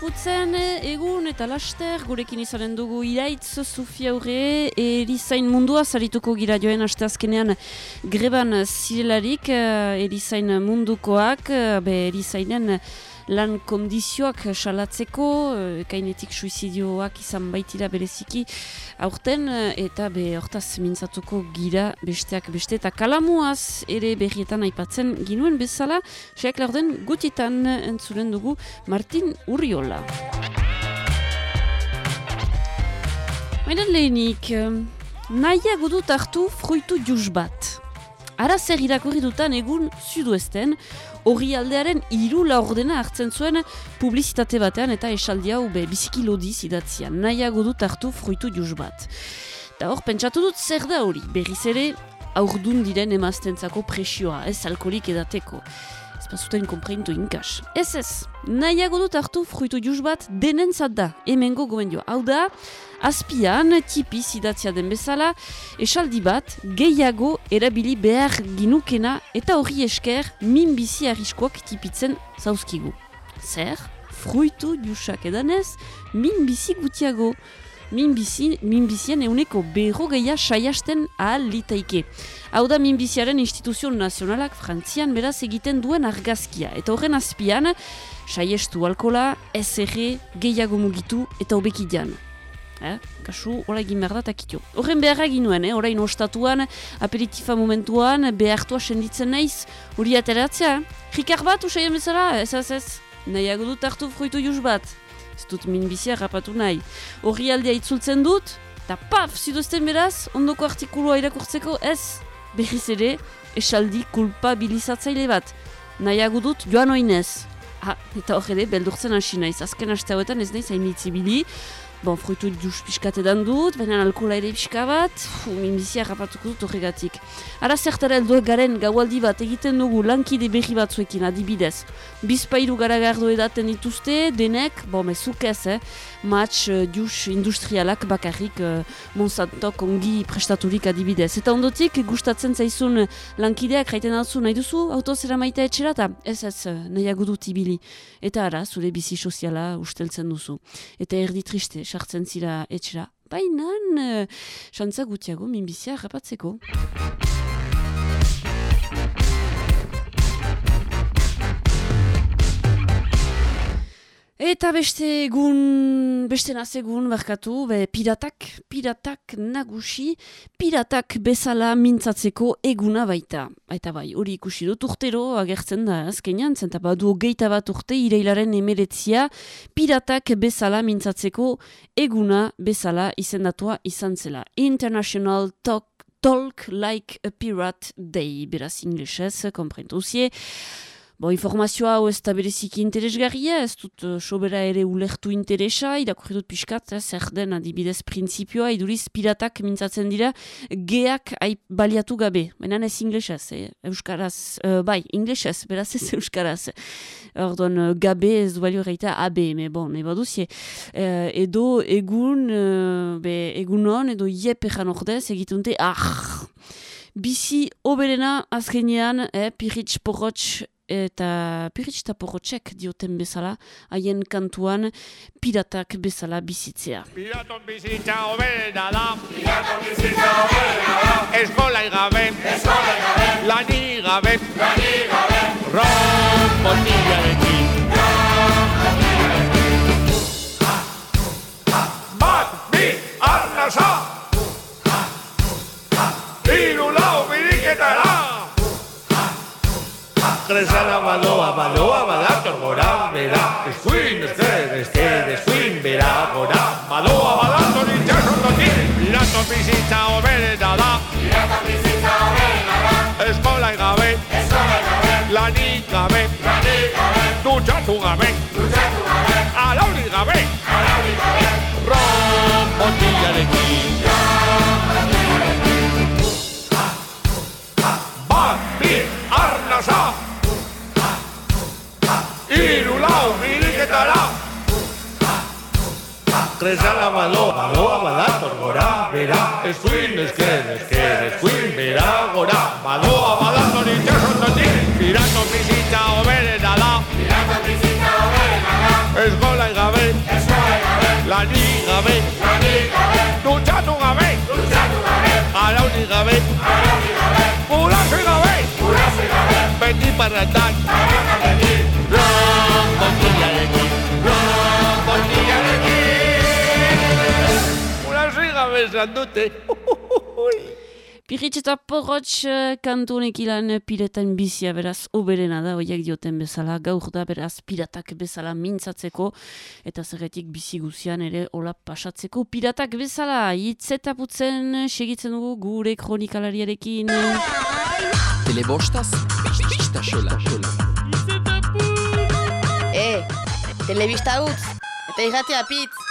putzen egun eta laster gurekin izanen dugu iraitz Sofia Aurre erizain mundua zarituko gira joen aste azkenean greban zirelarik erizain mundukoak be erizainen lan kondizioak salatzeko, eh, kainetik suizidioak izan baitira bereziki aurten, eh, eta be hortaz mintzatuko gira besteak beste, eta kalamuaz ere berrietan aipatzen ginuen bezala, seak laurden gutitan entzuren dugu Martin Urriola. Baina lehenik, eh, nahiago dut hartu fruitu juz bat. Ara zer irakurri dutan egun zuduesten, hori aldearen hiru laurdena hartzen zuen publizitate batean eta esaldi hau be biziki lodi zidatzia. Nahiago dut hartu fruitu juz bat. Eta hor, pentsatu dut zer da hori, berriz ere aurdun diren emaztentzako presioa, ez alkolik edateko. Ez pasuten kompreintu inkas. Ez ez, nahiago dut hartu fruitu juz bat denentzat da, hemengo gomendio. Hau da, azpian, tipi zidatzia den bezala, esaldi bat, gehiago erabili behar ginukena eta horri esker minbizi arriskoak tipitzen zauzkigu. Zer, fruitu jusak edanez, minbizi gutiago. Minbizi, minbizien euneko berro gehia saiasten ahal litaike. Hau da minbiziaren instituzio nazionalak frantzian beraz egiten duen argazkia. Eta horren azpian, saiestu alkola, SR, gehiago mugitu eta obekidian eh? kasu hola egin behar da takitio. Horren beharra egin nuen, eh? orain ostatuan, aperitifa momentuan, behartua senditzen naiz, hori ateratzea. Rikar bat, usaien bezala, ez ez ez, nahiago dut hartu fruitu juz bat. Ez dut min bizia rapatu nahi. Horri aldea itzultzen dut, eta paf, ziduzten beraz, ondoko artikulua irakurtzeko, ez, berriz ere, esaldi kulpabilizatzaile bat. Nahiago dut joan oinez. Ha, eta hor ere, beldurtzen hasi naiz. Azken haste hauetan ez naiz hain itzibili. Bon, fruitu duz pixkat edan dut, baina alkola ere pixka bat, minbizia rapatuko dut horregatik. Ara zertara elduek garen gaualdi bat egiten dugu lankide berri batzuekin adibidez. Bizpairu garagardo edaten dituzte, denek, bon, mezuk ez, eh? Match uh, industrialak bakarrik uh, Monsantok ongi prestaturik adibidez. Eta ondotik, gustatzen zaizun lankideak raiten altzu nahi duzu, autozera maita etxera, eta ez ez nahiago dut ibili. Eta ara, zure bizi soziala usteltzen duzu. Eta erdi triste, sartzen zira etxera. Baina, uh, xantza gutiago, minbizia rapatzeko. Eta beste egun, beste naz egun barkatu, be, piratak, piratak nagusi, piratak bezala mintzatzeko eguna baita. Eta bai, hori ikusi dut urtero agertzen da azkenean, zenta badu geita bat urte ireilaren emeretzia, piratak bezala mintzatzeko eguna bezala izendatua izan zela. International Talk Talk Like a Pirate Day, beraz inglesez, komprentuzie. Bo, informazioa hau ez da bereziki interesgarria, ez dut uh, sobera ere ulertu interesa, irakurri dut pixkat, eh, zer den adibidez printzipioa, iduriz piratak mintzatzen dira, geak ai, baliatu gabe, menan ez inglesez, eh, euskaraz, uh, bai, inglesez, beraz ez euskaraz. Ordon, uh, gabe ez du balio reita abe, me bon, eba duzie. Uh, edo egun, uh, be, egun hon, edo iep ejan ordez, egitunte, ah, bizi oberena azkenean, eh, piritz porrotx, eta piritsta porrotxek dioten bezala, haien kantuan piratak bezala bizitzea. Piraton bizitza obera da, Piraton bizitza obera da, Eskola igabe, Eskola igabe, Lani igabe, Lani igabe, Ron botillarekin, Ron botillarekin. Bat, bi, arnasa, Iru lau biriketara, Kresala baloa, baloa, badator gora, bera, eskuin, ezker, ezker, eskuin, bera, gora, baloa, badator itxasondotik, pirato bizitza oberena da, pirato bizitza oberena da, eskola igabe, eskola igabe, lanik gabe, lanik gabe, dutxatu gabe, dutxatu gabe, alauri gabe, alauri gabe, ron biriketara Kresala baloa, baloa badator gora, bera Eskuin, esker, esker, eskuin, bera, gora Baloa badator itxasondotik Pirato bizitza oberena da Pirato bizitza oberena da Eskola gabe, dutxatu gabe, araunik gabe, gurasi gabe, beti parrandan, ron botillarekin, ron botillarekin, gurasi gabe esan dute. Piritz eta porrotx eh, kantu honek ilan eh, piretan bizia beraz oberena da, oiek dioten bezala, gaur da beraz piratak bezala mintzatzeko, eta zerretik bizi guzian ere hola pasatzeko piratak bezala, hitzetaputzen eh, segitzen dugu gure kronikalariarekin. Telebostaz, pista xela, xela. E, telebista utz, eta irratea pitz.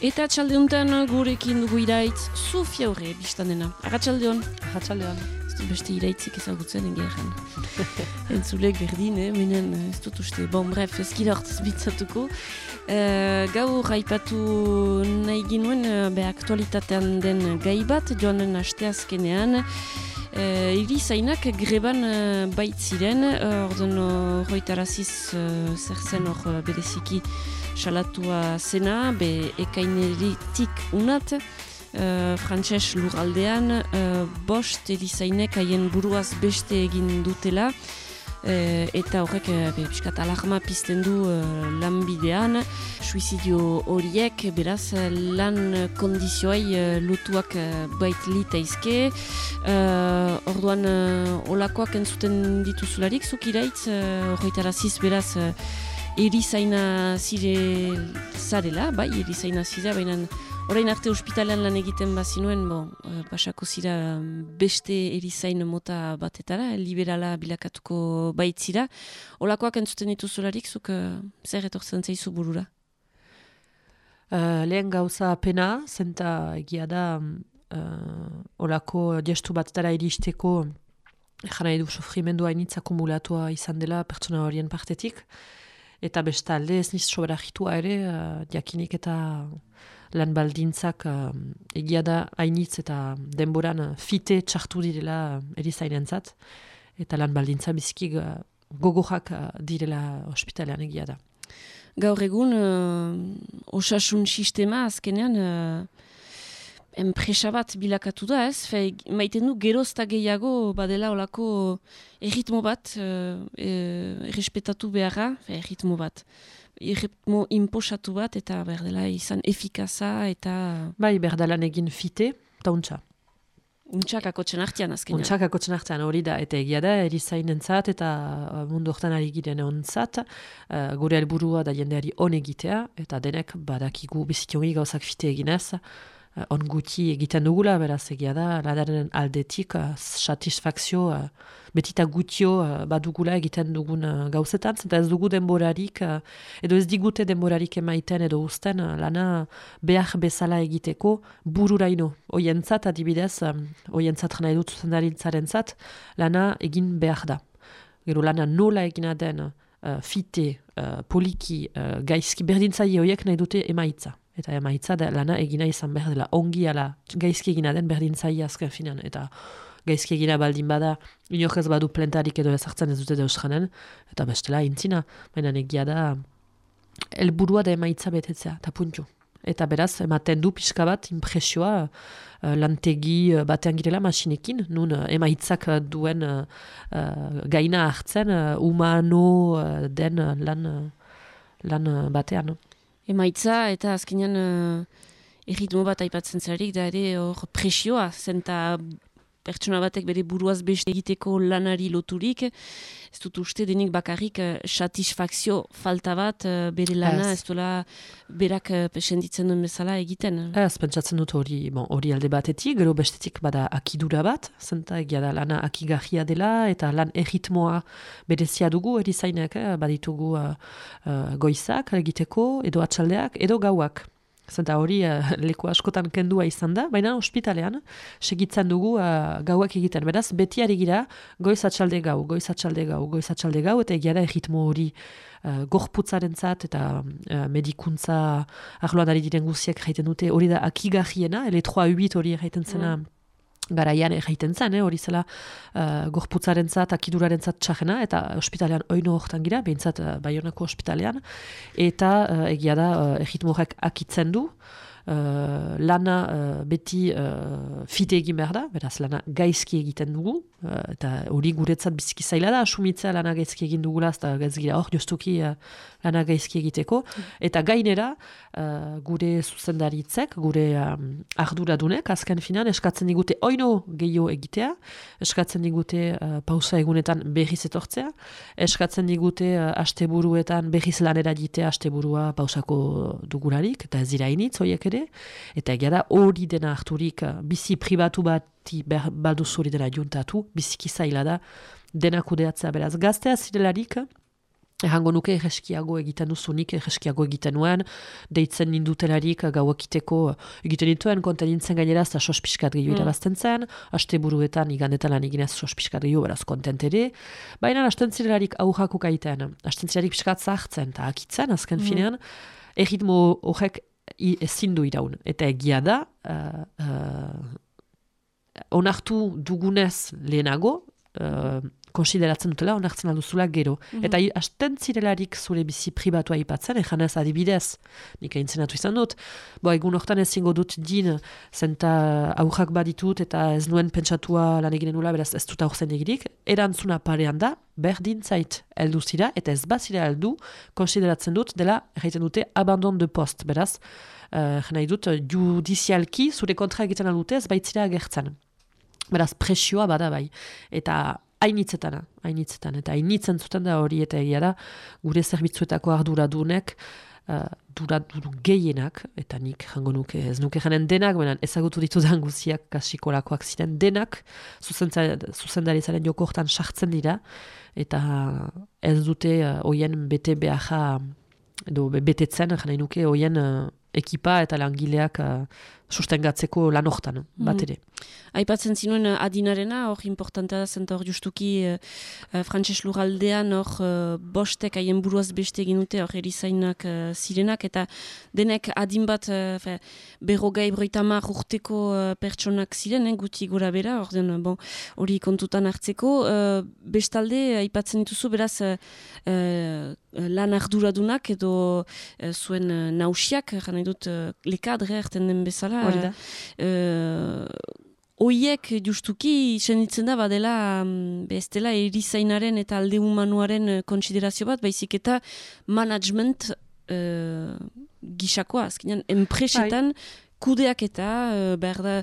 Eta txalde honetan gurekin dugu iraitz, Sofia horre biztan dena. Agatxalde hon. Hatxaldean. Ez du beste iraitzik ezagutzen engeran. Entzulek berdin, eh? menen ez dut uste. Bon, bref, ez gira hortz bitzatuko. Uh, gaur haipatu nahi ginuen, uh, be aktualitatean den gai bat, joanen asteazkenean, Uh, iri zainak greban uh, baitziren, uh, orden horretaraziz uh, zer zen hor bereziki salatua zena, be ekaineritik unat, uh, frantses lurraldean, uh, bost erizainek haien buruaz beste egin dutela, uh, eta horrek uh, be, piskat alarma pizten du uh, lanbidean, suizidio horiek, beraz, lan kondizioai uh, lotuak uh, bait litaizke, uh, orduan uh, olakoak entzuten dituzularik, zuk iraitz, uh, horretaraziz beraz, uh, erizaina zire zarela, bai, erizaina zira, baina orain arte ospitalean lan egiten bazinuen, bo, eh, pasako zira beste erizain mota batetara, liberala bilakatuko baitzira. Olakoak entzuten dituzularik, zuk uh, zer etortzen zaizu burura? Uh, lehen gauza pena, zenta egia da uh, olako gestu batetara iristeko jana edu sofrimendu hainitz akumulatua izan dela pertsona horien partetik. Eta bestalde ez niz soberajitua ere, uh, diakinik eta lan baldintzak uh, egia da hainitz eta denboran uh, fite txartu direla uh, erizainentzat. Eta lan baldintza biziki uh, gogorak uh, direla ospitalean egia da. Gaur egun, uh, osasun sistema azkenean, uh, enpresa bat bilakatu da, ez? Fe, maiten du gerozta gehiago badela olako erritmo bat, uh, errespetatu beharra, erritmo bat. Erritmo imposatu bat eta berdela izan efikaza eta... Bai, berdalan egin fite, eta untxa. Untxak akotzen artean azkenean. Untxak akotzen artean hori da, eta egia da, erizainen zat, eta mundu hortan ari giren onzat, uh, gure helburua da jendeari on egitea, eta denek badakigu bizitiongi gauzak fite eginez, uh, on guti egiten dugula, beraz egia da, ladaren aldetik, uh, satisfakzio, uh, betita gutio uh, badugula egiten dugun uh, gauzetan, eta ez dugu denborarik, uh, edo ez digute denborarik emaiten edo usten, uh, lana behar bezala egiteko bururaino. Oientzat, adibidez, um, oientzat nahi dut zuzendarintzaren zat, lana egin behar da. Gero lana nola egina den, uh, fite, poliki, uh, gaizki berdintzaile horiek nahi dute emaitza eta emaitza da lana egina izan behar dela. Ongi ala gaizki egina den berdin zaila azken finan eta gaizki egina baldin bada inok ez badu plentarik edo ezartzen ez dute deus janen. Eta bestela intzina baina egia da helburua da emaitza betetzea. Eta puntu eta beraz ematen du pixka bat impresioa uh, lantegi uh, batean girela masinekin. Nun uh, emaitzak duen uh, gaina hartzen uh, humano uh, den lan, lan batean emaitza eta azkenean uh, erritmo bat aipatzen zarik da ere hor presioa zenta pertsona batek bere buruaz beste egiteko lanari loturik, ez dut uste denik bakarrik uh, satisfakzio falta bat uh, bere lana, ez duela berak uh, senditzen duen bezala egiten. Ez, pentsatzen dut hori bon, hori alde batetik, gero bestetik bada akidura bat, zenta egia da lana akigarria dela, eta lan erritmoa berezia dugu, erizainak, eh, baditugu uh, uh, goizak egiteko, edo atxaldeak, edo gauak. Zenta hori uh, leku askotan kendua izan da, baina ospitalean segitzen dugu uh, gauak egiten. Beraz, beti ari gira goiz gau, goiz atxalde gau, goiz atxalde gau, eta egia da egitmo hori uh, gorputzaren zat, eta uh, medikuntza ahloan ari diren guziak jaiten dute, hori da akigarriena, ele 3-8 hori jaiten zena mm. Garaian egiten zen, eh, hori zela uh, gorputzaren zat, akiduraren zat txajena, eta ospitalean oino hortan gira, behintzat uh, Bayonako ospitalean, eta uh, egia da uh, egitmorek akitzen du, uh, lana uh, beti uh, fite egin behar da, beraz lana gaizki egiten dugu, uh, eta hori guretzat biziki zaila da, asumitzea lana gaizki egin dugula, eta gaizgira hor joztuki uh, lana gaizki egiteko, eta gainera gure zuzendaritzek, gure um, arduradunek, azken finan, eskatzen digute oino gehiago egitea, eskatzen digute uh, pausa egunetan berriz etortzea, eskatzen digute uh, asteburuetan berriz lanera ditea asteburua pausako dugularik, eta ez dira initz, horiek ere, eta egia da hori dena harturik uh, bizi pribatu bati balduz hori dena juntatu, biziki zaila da dena kudeatzea beraz. Gaztea zirelarik, Errango nuke erreskiago egiten duzunik, erreskiago egiten nuen, deitzen nindutelarik gauakiteko egiten dituen, konten nintzen gainera, eta sospiskat gehiago mm. irabazten zen, haste buruetan igandetan lan eginez sospiskat gehiago, beraz kontent ere. Baina hasten zirelarik aurrako gaiten, hasten zirelarik piskat zahartzen, eta akitzen, azken mm. finean, erritmo horrek ezin du iraun. Eta egia da, uh, uh, onartu dugunez lehenago, uh, konsideratzen dutela, onartzen alduzula gero. Mm Eta hasten zirelarik zure bizi pribatua ipatzen, ejanez adibidez, nik egin izan dut, bo egun hortan ez zingo dut din, zenta aurrak baditut eta ez nuen pentsatua lan eginen nula, beraz ez dut aurzen egirik, erantzuna parean da, berdin zait heldu zira, eta ez bazira heldu, konsideratzen dut, dela, egiten dute, abandon de post, beraz, uh, nahi dut, judizialki, zure kontra egiten aldute, ez baitzira agertzen. Beraz, presioa bada bai. Eta hainitzetana, hainitzetan, eta hainitzen zuten da hori eta egia da, gure zerbitzuetako arduradunek, uh, duradun gehienak, eta nik jango nuke, ez nuke janen denak, benen ezagutu ditu da guziak kasikolakoak ziren denak, zuzendari zaren joko hortan sartzen dira, eta ez dute uh, bete behar edo betetzen, jana nuke hoien uh, ekipa eta langileak uh, sustengatzeko lan hortan, bat mhm. ere. Aipatzen zinuen uh, adinarena, hor importantea zenta hor justuki uh, frantses luraldean hor uh, bostek haien buruaz beste egin dute hor erizainak uh, zirenak eta denek adin bat uh, fe, berrogai broitamar urteko uh, pertsonak ziren, eh, guti gora bera, hor bon, hori kontutan hartzeko. Uh, bestalde, aipatzen dituzu, beraz, uh, lan arduradunak edo uh, zuen uh, nausiak, jana dut, uh, lekadre erten den bezala, hori da. Uh, Oiek justuki senitzen da badela ez dela erizainaren eta alde humanuaren konsiderazio bat, baizik eta management uh, gisakoa, azkenean, enpresetan Hai. kudeak eta behar da,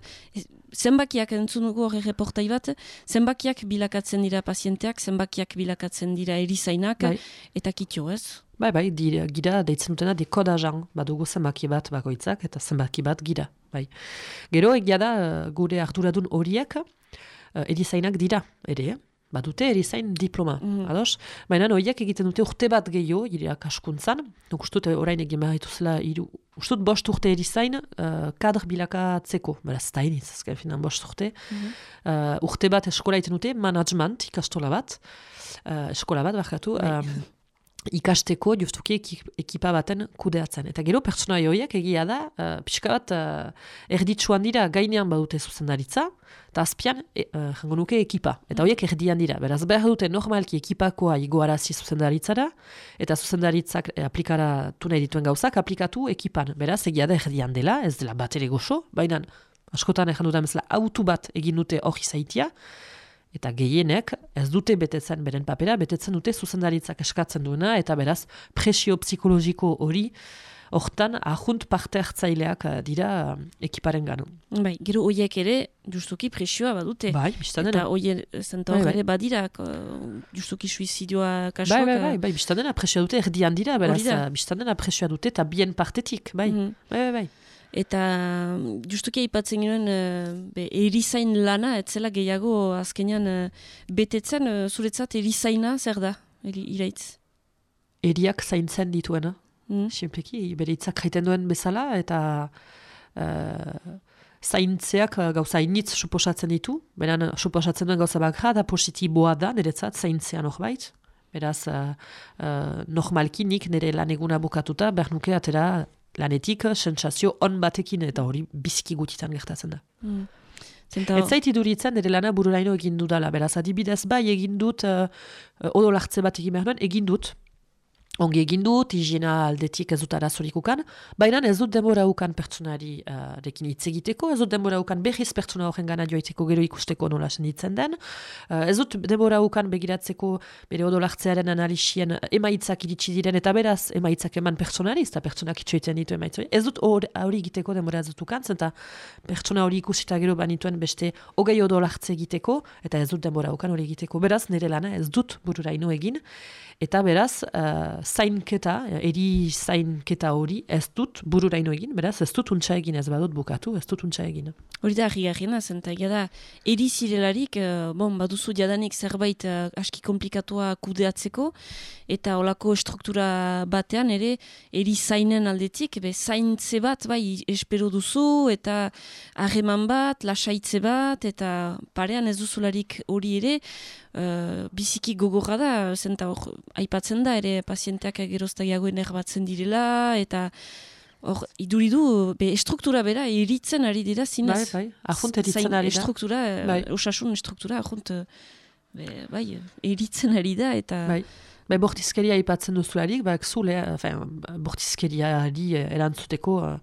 zenbakiak entzun dugu hori reportai bat, zenbakiak bilakatzen dira pazienteak, zenbakiak bilakatzen dira erizainak, bai. eta kitio ez? Bai, bai, dira, gira, deitzen dutena, dekoda jan, badugu zenbaki bat bakoitzak, eta zenbaki bat gira, bai. Gero, egia da, eh, gure arduradun horiek, uh, erizainak dira, ere, eh? Badute erizain diploma, mm ados? Baina horiek egiten dute urte bat gehiago, gira kaskuntzan, nuk ustut orain egin behar dituzela, iru, ustut bost urte erizain, uh, kadr bilakatzeko, bera stainiz, azken finan bost urte, mm urte bat eskola egiten dute, management, ikastola bat, uh, eskola bat, barkatu, um, ikasteko justuki ekipa baten kudeatzen. Eta gero pertsona joiak egia da, uh, pixka bat uh, erditsuan dira gainean badute zuzendaritza, eta azpian e, uh, nuke ekipa. Eta horiek erdian dira. Beraz behar dute normalki ekipakoa igoarazi zuzendaritzara, eta zuzendaritzak e, aplikara nahi dituen gauzak aplikatu ekipan. Beraz egia da erdian dela, ez dela bat ere goxo, baina askotan egin dutan autu bat egin dute hori zaitia, eta gehienek ez dute betetzen beren papera, betetzen dute zuzendaritzak eskatzen duena, eta beraz presio psikologiko hori hortan ahunt parte hartzaileak eh, dira eh, ekiparen gano. Bai, gero horiek ere justuki presioa badute. Bai, biztan dena. Eta horiek zenta bai, bai. badira justuki suizidioa kasuak. Bai, bai, bai, bai biztan dena presioa dute erdian dira, beraz biztan dena presioa dute eta bien partetik, bai, mm bai, bai, bai. Eta justuki aipatzen ginen uh, erizain lana, etzela gehiago azkenean uh, betetzen, uh, zuretzat erizaina zer da, eri, iraitz? Eriak zaintzen dituena, mm. simpleki, bere itzak jaiten duen bezala, eta uh, zaintzeak gauza initz suposatzen ditu, beran suposatzen duen gauza bakra, da positiboa da, niretzat, zaintzean hor bait. Beraz, uh, uh, normalki nik nire lan eguna bukatuta, behar nuke atera lanetik, sentsazio on batekin eta hori biziki gutitan gertatzen da. Mm. Zenta, Ez zait iduritzen nire lana bururaino egin dudala, beraz, adibidez bai egin dut, uh, odolartze bat egin behar duen, egin dut, ongi egin dut, higiena aldetik ez dut arazorik ukan, baina ez dut denbora ukan pertsonari uh, rekin hitz egiteko, ez dut denbora ukan behiz pertsona horren gana joaiteko gero ikusteko nola senditzen den, uh, ez dut denbora ukan begiratzeko bere odolartzearen analisien emaitzak iritsi diren, eta beraz emaitzak eman pertsonari, ez da pertsonak itxoiten ditu emaitzak, ez dut hor- hori egiteko denbora ez dut ukan, zenta pertsona hori ikusita gero banituen beste hogei odolartze egiteko, eta ez dut denbora ukan hori egiteko, beraz nire lana ez dut bururaino egin, eta beraz, uh, zainketa, eri zainketa hori ez dut bururaino egin, beraz ez dut untxa egin ez badut bukatu, ez dut untxa egin. Hori da, argi garriena, zenta, da, eri zirelarik, eh, bon, baduzu jadanik zerbait eh, aski komplikatua kudeatzeko, eta olako struktura batean ere, eri zainen aldetik, be, zaintze bat, bai, espero duzu, eta harreman bat, lasaitze bat, eta parean ez duzularik hori ere, eh, biziki gogorra da, zenta hor, aipatzen da, ere pazienteak geroztagiagoen erbatzen direla, eta hor, iduridu, be, estruktura bera, iritzen ari dira Bai, zinez. bai, ahunt eritzen ari da. Estruktura, eh, Bai. osasun estruktura, ahunt, eh, be, bai, eritzen ari da, eta... Bai. Bai, bortizkeria aipatzen duzularik, bak zule, enfin, bortizkeriari eh, erantzuteko eh,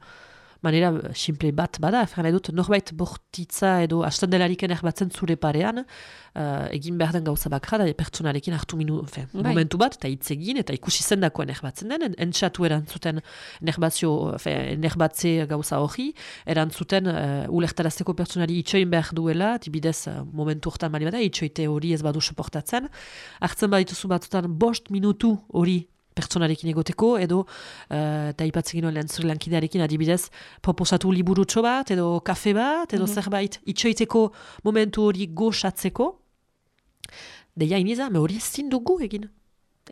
manera eh, simple bat bada, efen nahi dut, norbait bortitza edo hasten delariken erbatzen zure parean, eh, egin behar den gauza bakra, da pertsonarekin hartu minu, enfin, Bai. momentu bat, eta hitz egin, eta ikusi zendakoen erbatzen den, en- entxatu erantzuten nerbazio, enfin, nerbatze gauza hori, erantzuten uh, ulertarazteko pertsonari itxoin behar duela, tibidez uh, momentu hortan bali bada, itxoite hori ez badu soportatzen, hartzen badituzu batzutan bost minutu hori pertsonarekin egoteko, edo uh, eta ipatzen ginoen lehen zure lankidearekin adibidez proposatu liburutxo bat, edo kafe bat, edo zerbait itxoiteko momentu hori goxatzeko, deia iniza, me hori ezin dugu egin.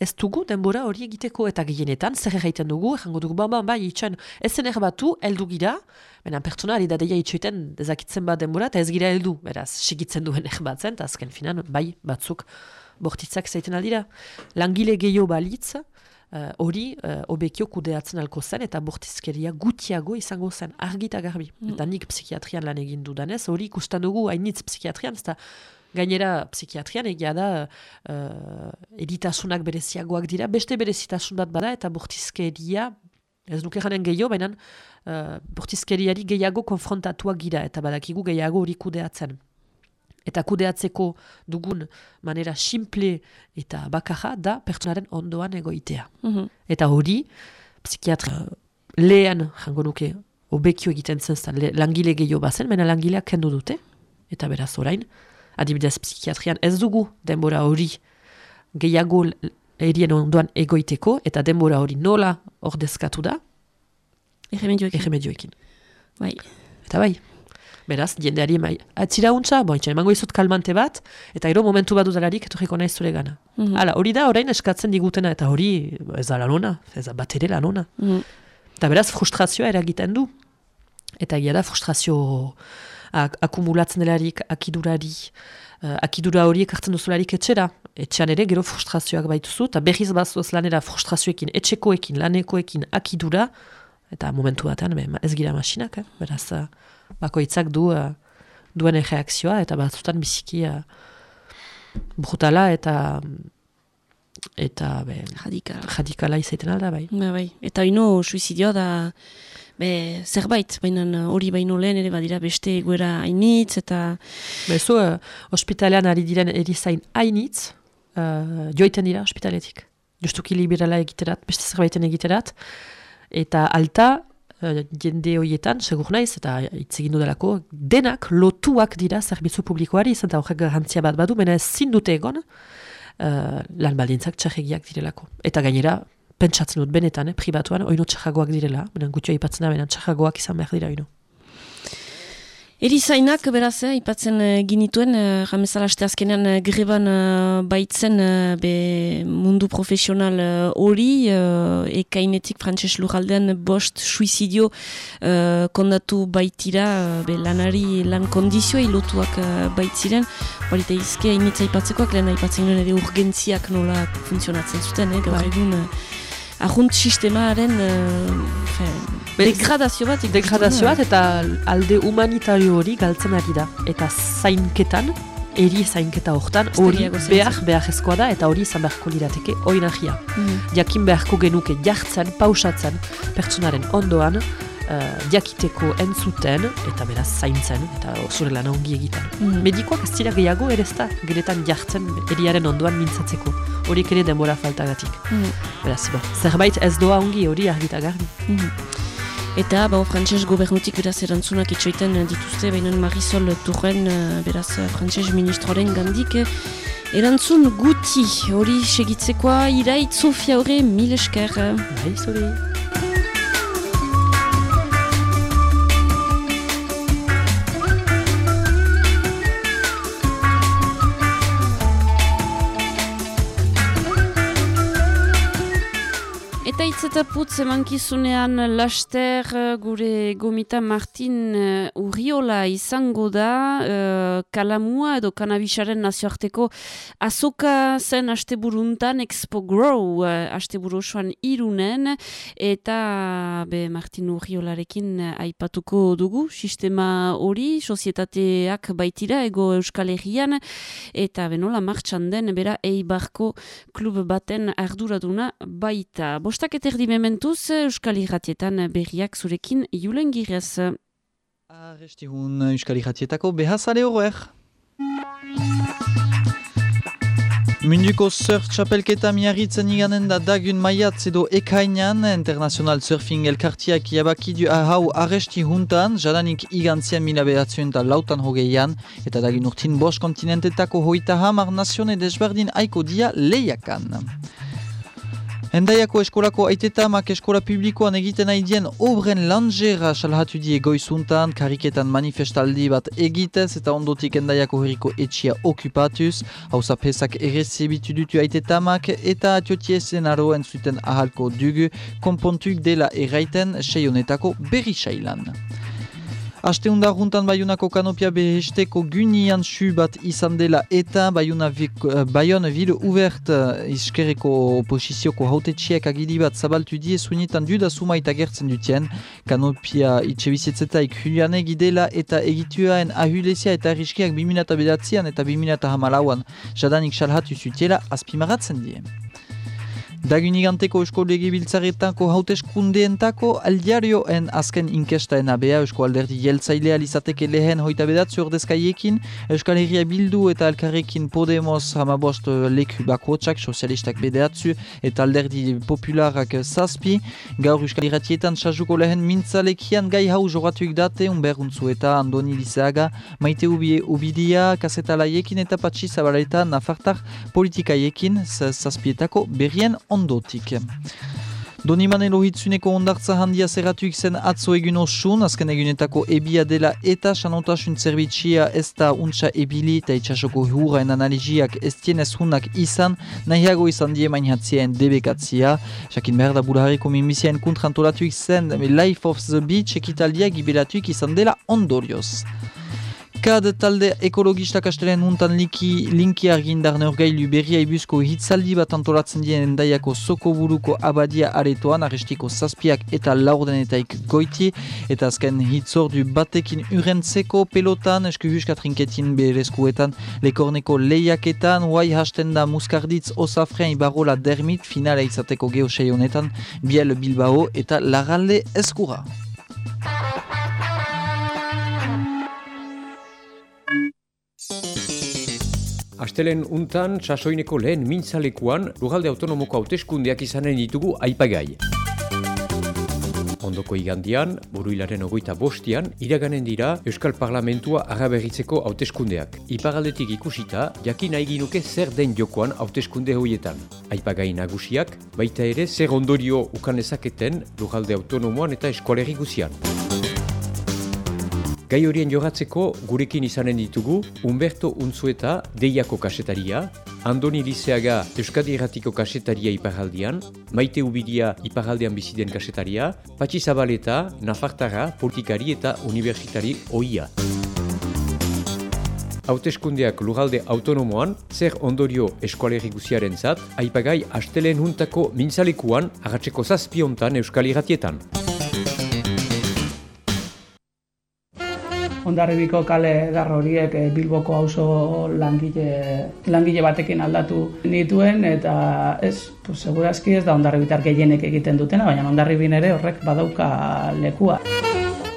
Ez dugu denbora hori egiteko. Eta gehienetan zer erraiten dugu, jango dugu, ba, ba, ba, itxoen, ez zen erbatu, heldu gira, Bena pertsona ari da deia itxoiten dezakitzen bat denbora, eta ez gira heldu, beraz, sigitzen duen erbatzen, eta azken finan, bai, batzuk bortitzak zaiten aldira. Langile gehiago balitz, eh, hori uh, obekio kudeatzen alko zen, eta bortizkeria gutiago izango zen, argi eta garbi. Eta nik psikiatrian lan egin dudanez, hori ikusten dugu hainitz psikiatrian, eta gainera psikiatrian egia da uh, editasunak bereziagoak dira, beste berezitasun bat bada, eta bortizkeria ez nuke janen gehiago, baina uh, bortizkeriari gehiago konfrontatuak gira, eta badakigu gehiago hori kudeatzen. Eta kudeatzeko dugun manera simple eta bakarra da pertsonaren ondoan egoitea. Mhm. Eta hori, psikiatra lehen, jango nuke, obekio egiten zen zan, le- langile gehiago bazen, baina langileak kendu dute, eta beraz orain, adibidez psikiatrian ez dugu denbora hori gehiago erien ondoan egoiteko, eta denbora hori nola ordezkatu da, Erremedioekin. erremedioekin. Bai. Eta bai, beraz, jendeari mai, atzira untza, bo, itxen, emango izut kalmante bat, eta ero momentu bat dudalarik etorriko naiz zure gana. Mhm. Hala, hori da orain eskatzen digutena, eta hori ez da lanona, ez da bat ere lanona. Mhm. Eta beraz, frustrazioa eragiten du. Eta egia da, frustrazio ak akumulatzen delarik, akidurari, uh, akidura horiek hartzen duzularik etxera. Etxean ere, gero frustrazioak baituzu, eta berriz bazuaz lanera frustrazioekin, etxekoekin, lanekoekin, akidura, eta momentu batean, ez gira masinak, eh? beraz, uh, bakoitzak du uh, duen reakzioa, eta batzutan biziki uh, brutala eta eta be, Radikal. radikala izaiten alda, bai. Ba, bai. Eta ino, suizidioa da be, zerbait, baina hori baino lehen ere badira beste egoera hainitz, eta Bezu, uh, ospitalean ari diren erizain hainitz, uh, joiten dira ospitaletik. Justuki liberala egiterat, beste zerbaiten egiterat, eta alta, uh, jende horietan, segur naiz, eta hitz egin dudalako, denak lotuak dira zerbitzu publikoari, izan eta horrek garantzia bat badu, mena ezin egon, uh, lan baldintzak txarregiak direlako. Eta gainera, pentsatzen dut benetan, eh, pribatuan, oino txarragoak direla, benen gutxo aipatzen da, benen txarragoak izan behar dira oino. Erizainak, beraz, eh, ipatzen eh, ginituen, eh, jamezala aste azkenean eh, greban eh, baitzen eh, be mundu profesional eh, hori, eh, ekainetik frantses lujaldean bost suizidio eh, kondatu baitira, eh, be lanari lan kondizioa lotuak eh, baitziren, balita izke hainitza ipatzekoak, lehen aipatzen ginen ere urgentziak nola funtzionatzen zuten, eh, gaur Bai. egun eh, ahunt sistemaren eh, fe, Degradazio bat degradazio da. bat eta alde humanitario hori galtzen ari da. Eta zainketan, eri zainketa hortan, hori behar beharrezkoa da eta hori izan beharko lirateke hori nagia. Mhm. Jakin beharko genuke jartzen, pausatzen, pertsonaren ondoan, uh, jakiteko entzuten eta beraz zaintzen eta zure lana ongi egiten. Mhm. Medikoak ez dira gehiago ere ez geretan jartzen eriaren ondoan mintzatzeko. Horiek ere denbora faltagatik. Mhm. Beraz, bo, zerbait ez doa ongi hori argita garbi. Eta, bo, frantses gobernutik beraz erantzunak itxoiten dituzte, baina Marisol Turren, eh, beraz, eh, frantses ministroaren gandik, eh, erantzun guti hori segitzekoa irait Sofia horre mil esker. Bai, zuri. Eta putz emankizunean laster eh, gure gomita Martin uh, Urriola izango da uh, kalamua edo kanabisaren nazioarteko azoka zen asteburuntan Expo Grow uh, asteburu osoan irunen eta be Martin Urriolarekin eh, aipatuko dugu sistema hori sozietateak baitira ego Euskal Herrian eta benola martxan den bera eibarko klub baten arduraduna baita. Bostak eterdi mementuz Euskal Irratietan berriak zurekin julen girez. Arrestihun Euskal Irratietako behazale horrer. Munduko surf txapelketa miarritzen iganen da dagun maiatz edo ekainan, International Surfing Elkartiak jabaki du ahau arresti juntan, jadanik igantzien mila behatzuen da lautan hogeian, eta dagun urtin bost kontinentetako hoita hamar nazione desberdin aiko dia lehiakan. Hendaiako eskolako aitetamak eskola publikoan egiten nahi dien obren langera salhatu die goizuntan, kariketan manifestaldi bat egitez eta ondotik hendaiako herriko etxia okupatuz, hauza pesak errezibitu dutu aitetamak eta atiotiesen aroen zuten ahalko dugu, konpontuk dela erraiten sei honetako berri sailan. Asteunda juntan Bayonako kanopia behesteko gunian su bat izan dela eta Bayona vik- eh, Bayon Ville Ouvert eh, iskereko oposizioko hautetxiek agidi bat zabaltu die suinetan duda sumaita gertzen dutien kanopia itxebizetzetaik Julian egidela eta egituaen ahulezia eta riskiak 2000 bedatzean eta 2000 hamalauan jadanik salhatu zutiela azpimaratzen die. Daguniganteko Eusko Legebiltzaretako hauteskundeentako aldiarioen azken inkestaen abea Eusko Alderdi Jeltzailea izateke lehen hoita bedatzu ordezkaiekin, Euskal Herria Bildu eta Elkarrekin Podemos hamabost leku bakotsak, sozialistak bedatzu eta Alderdi Popularak zazpi, gaur Euskal Irratietan sajuko lehen mintzalekian gai hau joratuik date, unberuntzu eta Andoni Lizeaga, Maite Ubi, Ubidia, kasetalaiekin eta Patxi Zabaleta Nafartar politikaiekin zazpietako berrien ondotik. Donimane lohitzuneko ondartza handia zerratuik zen atzo egun osun, azken egunetako ebia dela eta sanotasun zerbitxia ez da untsa ebili eta itxasoko huraen analiziak ez tienez hunak izan, nahiago izan die mainhatzien debekatzia. Jakin behar da bulahariko minbiziaen kontrantolatuik zen Life of the Beach ekitaldia gibelatuik izan dela ondorioz. Kad talde ekologista kastelen untan liki, linki argindar neurgailu berria ibuzko hitzaldi bat antolatzen dien endaiako soko buruko abadia aretoan, arestiko zazpiak eta laurdenetaik goiti, eta azken hitzordu batekin urentzeko pelotan, esku huska trinketin berezkuetan, lekorneko lehiaketan, huai hasten da muskarditz osafrean ibarola dermit, finala izateko geosei honetan, Biel Bilbao eta Larralde Eskura. Astelen untan, sasoineko lehen mintzalekuan, lugalde autonomoko hauteskundeak izanen ditugu aipagai. Ondoko igandian, buruilaren ogoita bostian, iraganen dira Euskal Parlamentua araberritzeko hauteskundeak. Ipagaldetik ikusita, jakin nahi ginuke zer den jokoan hauteskunde hoietan. Aipagai nagusiak, baita ere zer ondorio ukan ezaketen lugalde autonomoan eta eskolerri guzian. Gai horien jogatzeko gurekin izanen ditugu Humberto Unzueta Deiako kasetaria, Andoni Lizeaga Euskadi Erratiko kasetaria iparaldian, Maite Ubidia iparaldean biziden kasetaria, Patxi Zabaleta, Nafartara, politikari eta universitari oia. Hauteskundeak lugalde autonomoan, zer ondorio eskualerri guziaren zat, aipagai astelen huntako mintzalekuan agatzeko zazpiontan Euskal Irratietan. Ondarribiko kale dar horiek eh, Bilboko auzo langile, langile batekin aldatu nituen eta ez, pues, segurazki ez da ondarribitar gehienek egiten dutena, baina ondarribin ere horrek badauka lekua.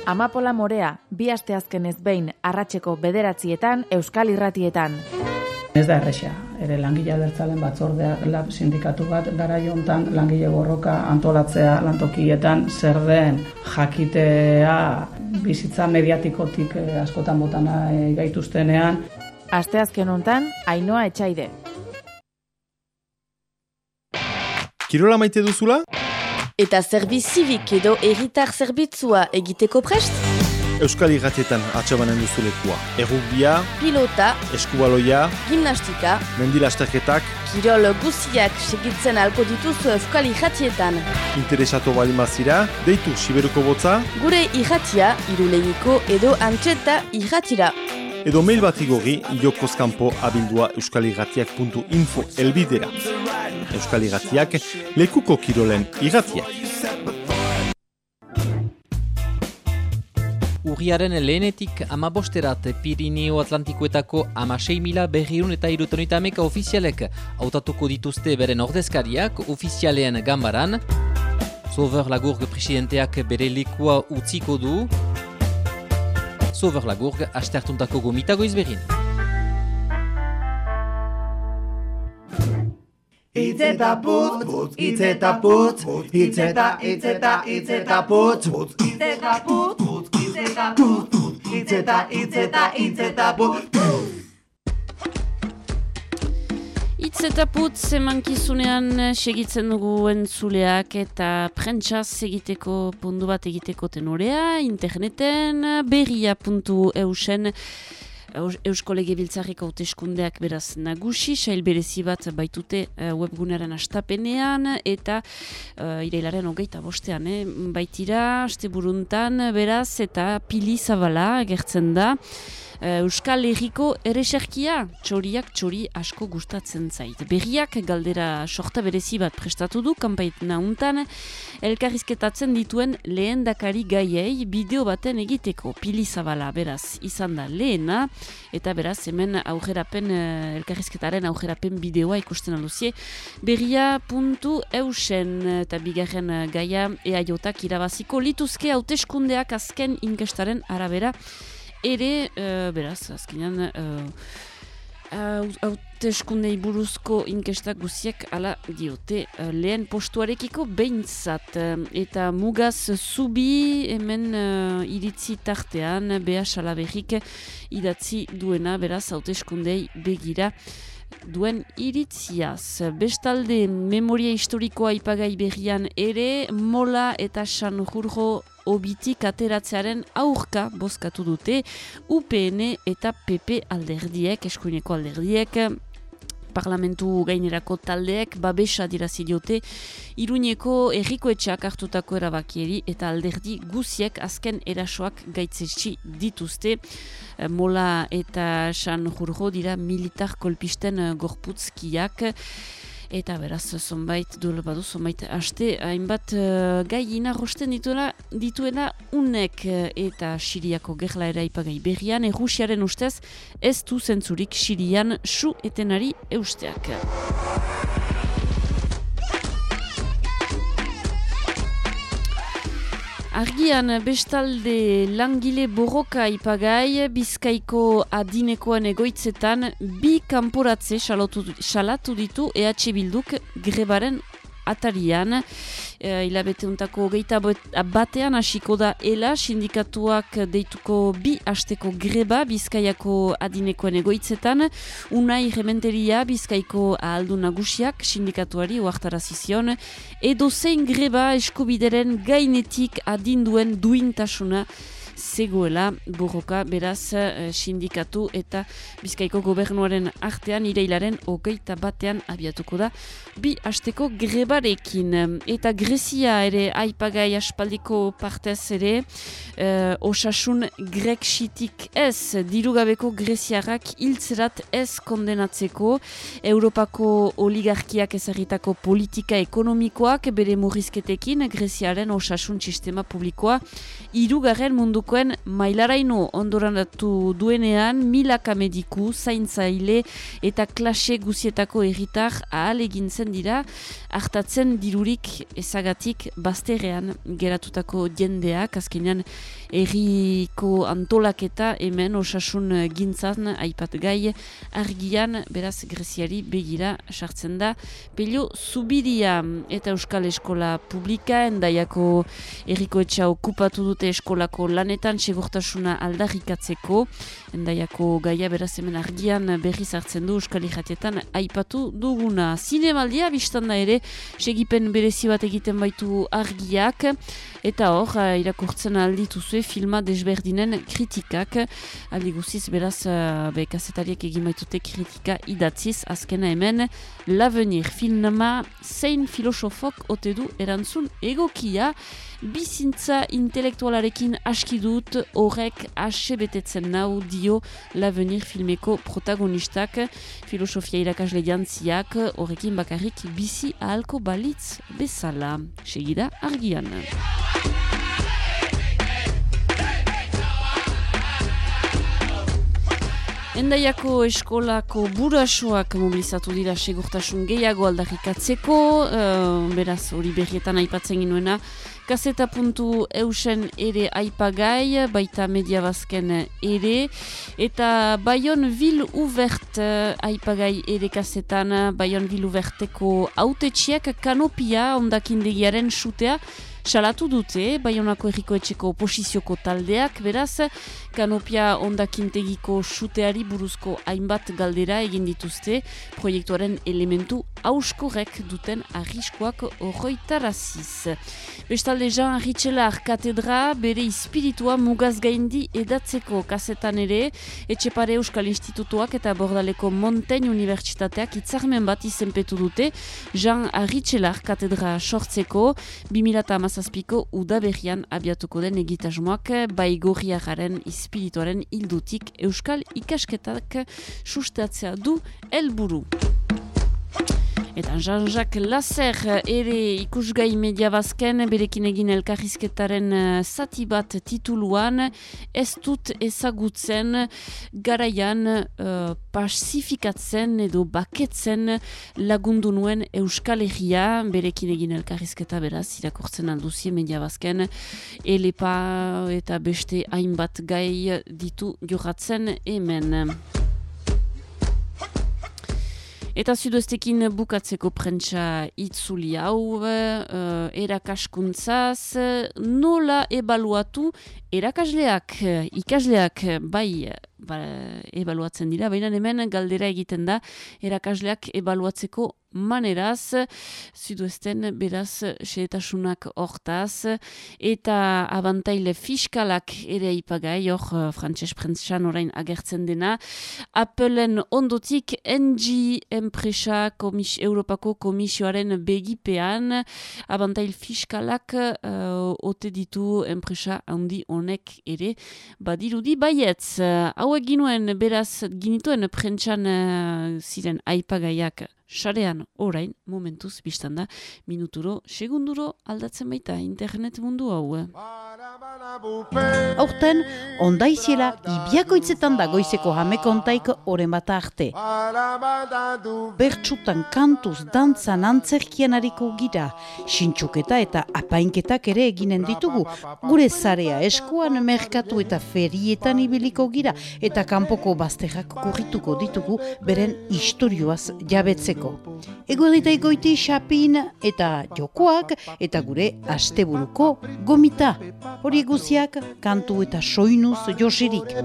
Amapola Morea, bi asteazkenez behin arratseko bederatzietan Euskal Irratietan. Ez da erresa, ere langile abertzalen batzordeak lab sindikatu bat gara hontan langile borroka antolatzea lantokietan zer den jakitea bizitza mediatikotik eh, askotan botana eh, gaituztenean. Asteazken hontan Ainoa Etxaide. Kirola maite duzula? Eta zerbiz zibik edo erritar zerbitzua egiteko prest? Euskal Irratietan atxabanen duzulekua. Errugbia, Pilota, eskubaloia, gimnastika, mendilasterketak, kirol guziak segitzen alko dituzu Euskal Irratietan. interesatu bali mazira, deitu Siberuko botza, Gure irratia, irulegiko edo antxeta irratira. edo mail bat igorri jokozkampo abildua euskalirratiak.info elbidera. Euskal Irratiak, lekuko kirolen irratiak. Urriaren lehenetik amabosterat Pirineo Atlantikoetako amasei mila berriun eta irutonita ameka ofizialek hautatuko dituzte beren ordezkariak ofizialean gambaran. Sover Lagurg presidenteak bere lekua utziko du. Sover Lagurg asteartuntako gomitago izberin. Itz eta putz, itz eta putz, itz eta, itz eta, itz eta putz, itz eta putz, itz eta putz, itz eta, itz eta, itz eta putz. Itz eta putz emankizunean eh, segitzen dugu entzuleak eta prentsaz egiteko pundu bat egiteko tenorea, interneten berria.eusen Eus- Eusko Legebiltzarreko hauteskundeak beraz nagusi, sail berezi bat baitute uh, webgunaren astapenean eta uh, irailaren hogeita bostean, eh? baitira, aste buruntan beraz eta pili zabala gertzen da. Eh, Euskal Herriko ereserkia, txoriak txori asko gustatzen zait. Berriak galdera sorta berezi bat prestatu du, kanpaitena untan, elkarrizketatzen dituen lehen dakari gaiei bideo baten egiteko. Pili zabala, beraz, izan da lehena, eta beraz, hemen aurrerapen, eh, elkarrizketaren aurrerapen bideoa ikusten aluzie. Berria.eusen eta bigarren eh, gaia eaiotak irabaziko lituzke hauteskundeak azken inkestaren arabera ere, eh, beraz, azkenean, uh, hauteskundei buruzko inkestak guziek ala diote eh, lehen postuarekiko behintzat. Eh, eta mugaz zubi hemen uh, iritzi tartean beha salaberrik idatzi duena beraz hauteskundei begira duen iritziaz. Bestalde, memoria historikoa ipagai berrian ere, mola eta sanjurjo obitik ateratzearen aurka bozkatu dute UPN eta PP alderdiek, eskuineko alderdiek, parlamentu gainerako taldeek babesa dirazi diote Iruñeko errikoetxeak hartutako erabakieri eta alderdi guziek azken erasoak gaitzetsi dituzte. Eh, Mola eta San Jurjo dira militar kolpisten eh, gorputzkiak. Eta beraz, zonbait, duela badu, zonbait, haste, hainbat uh, gai inarrosten dituela, dituela unek eh, eta Siriako gerla eraipagai berrian, errusiaren ustez, ez du zentzurik Sirian su etenari eusteak. Argian bestalde langile borroka ipagai, bizkaiko adinekoan egoitzetan, bi kanporatze salatu, ditu EH Bilduk grebaren atarian. E, hilabete untako geita batean hasiko da ela, sindikatuak deituko bi asteko greba bizkaiako adinekoen egoitzetan. Unai rementeria bizkaiko ahaldu nagusiak sindikatuari oartarazizion. Edo zein greba eskubideren gainetik adinduen duintasuna zegoela borroka beraz eh, sindikatu eta bizkaiko gobernuaren artean ireilaren hogeita batean abiatuko da bi asteko grebarekin. Eta Grezia ere aipagai aspaldiko partez ere eh, osasun grexitik ez dirugabeko Greziarrak hiltzerat ez kondenatzeko. Europako oligarkiak ezagitako politika ekonomikoak bere murrizketekin Greziaren osasun sistema publikoa irugarren munduko medikoen mailaraino ondorandatu duenean milaka mediku, zaintzaile eta klase guzietako erritar ahal egin zen dira hartatzen dirurik ezagatik bazterrean geratutako jendeak, azkenean erriko antolaketa hemen osasun gintzan aipat gai argian beraz greziari begira sartzen da. Pelio Zubiria eta Euskal Eskola Publika endaiako erriko etxa okupatu dute eskolako lanetan segurtasuna aldarrikatzeko endaiako gaia beraz hemen argian berriz hartzen du Euskal Ijatietan aipatu duguna. Zinemaldia biztanda ere segipen berezi bat egiten baitu argiak eta hor irakurtzen alditu zuen filma desberdinen kritikak. Aldi guziz beraz be kasetariek egin baitute kritika idatziz azkena hemen L'avenir filma zein filosofok ote du erantzun egokia. Bizintza intelektualarekin aski dut horrek ase betetzen nau dio L'avenir filmeko protagonistak. Filosofia irakasle jantziak horrekin bakarrik bizi ahalko balitz bezala. Segida argian Endaiako eskolako burasoak mobilizatu dira segurtasun gehiago aldarrikatzeko, uh, beraz hori berrietan aipatzen ginuena, kaseta puntu eusen ere aipagai, baita media bazken ere, eta Bayon Vil Uvert aipagai ere kasetan, Bayon Vil Uverteko autetxiak kanopia ondakindegiaren sutea, Salatu dute, Baionako erriko etxeko oposizioko taldeak, beraz, kanopia ondakintegiko suteari buruzko hainbat galdera egin dituzte, proiektuaren elementu hauskorrek duten arriskoak horroitaraziz. Bestalde Jean Ritxelar katedra bere espiritua mugaz gaindi edatzeko. Kasetan ere, Etxepare Euskal Institutuak eta Bordaleko Montaigne Unibertsitateak itzarmen bat izenpetu dute, Jean Ritxelar katedra sortzeko, 2000 zazpiko udaberrian abiatuko den egitasmoak bai gorriagaren espirituaren hildutik euskal ikasketak sustatzea du helburu. Eta Jean-Jacques Lasser ere ikusgai media bazken, berekin egin elkarrizketaren uh, zati bat tituluan, ez dut ezagutzen garaian uh, pasifikatzen edo baketzen lagundu nuen Euskal Herria, berekin egin elkarrizketa beraz, irakortzen alduzie media bazken, elepa eta beste hainbat gai ditu joratzen hemen. Eta zuduestekin bukatzeko prentsa itzuli hau, uh, erakaskuntzaz, nola ebaluatu erakasleak, ikasleak, bai, ba, ebaluatzen dira, baina hemen galdera egiten da erakasleak ebaluatzeko maneraz, zuduesten beraz xeetasunak hortaz, eta abantaile fiskalak ere ipagai, hor uh, frantses orain agertzen dena, Appleen ondotik NG enpresa komis, Europako komisioaren begipean, abantail fiskalak uh, ote ditu enpresa handi honek ere, badirudi baietz, hauek ginuen beraz ginituen prentsan uh, ziren aipagaiak Sarean, orain, momentuz, biztan da, minuturo, segunduro aldatzen baita internet mundu hau. Eh? Aurten, ondaiziela, ibiakoitzetan da goizeko jamekontaik oren bat arte. Bertsutan kantuz, dantzan, antzerkian hariko gira, sintxuketa eta apainketak ere eginen ditugu. Gure zarea eskuan merkatu eta ferietan ibiliko gira, eta kanpoko bazterrak kurrituko ditugu beren istorioaz jabetzeko. Ego eta egoiti xapin eta jokoak eta gure asteburuko gomita. Hori eguziak kantu eta soinuz josirik.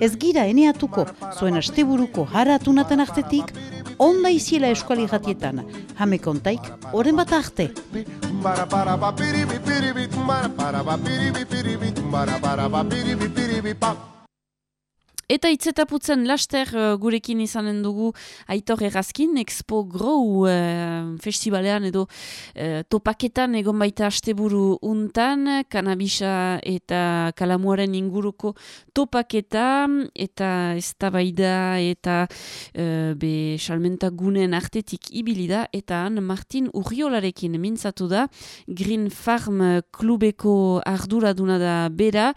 Ez gira eneatuko, zuen asteburuko haratunaten artetik, onda iziela eskuali jatietan, jame oren bat arte. Eta itzetaputzen laster uh, gurekin izanen dugu Aitor Errazkin, Expo Grow uh, festivalean edo uh, topaketan egon baita asteburu untan, kanabisa eta kalamuaren inguruko topaketa eta eztabaida eta uh, be salmenta gunen artetik ibilida eta han Martin Urriolarekin mintzatu da Green Farm klubeko arduraduna da bera,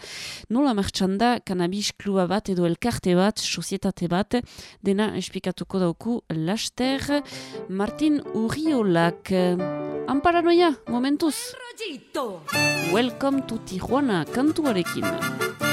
nola martxan kanabis kluba bat edo elkarte bat, sozietate bat, dena esplikatuko dauku laster Martin Urriolak. Amparanoia, momentuz. Welcome to Tijuana, kantuarekin.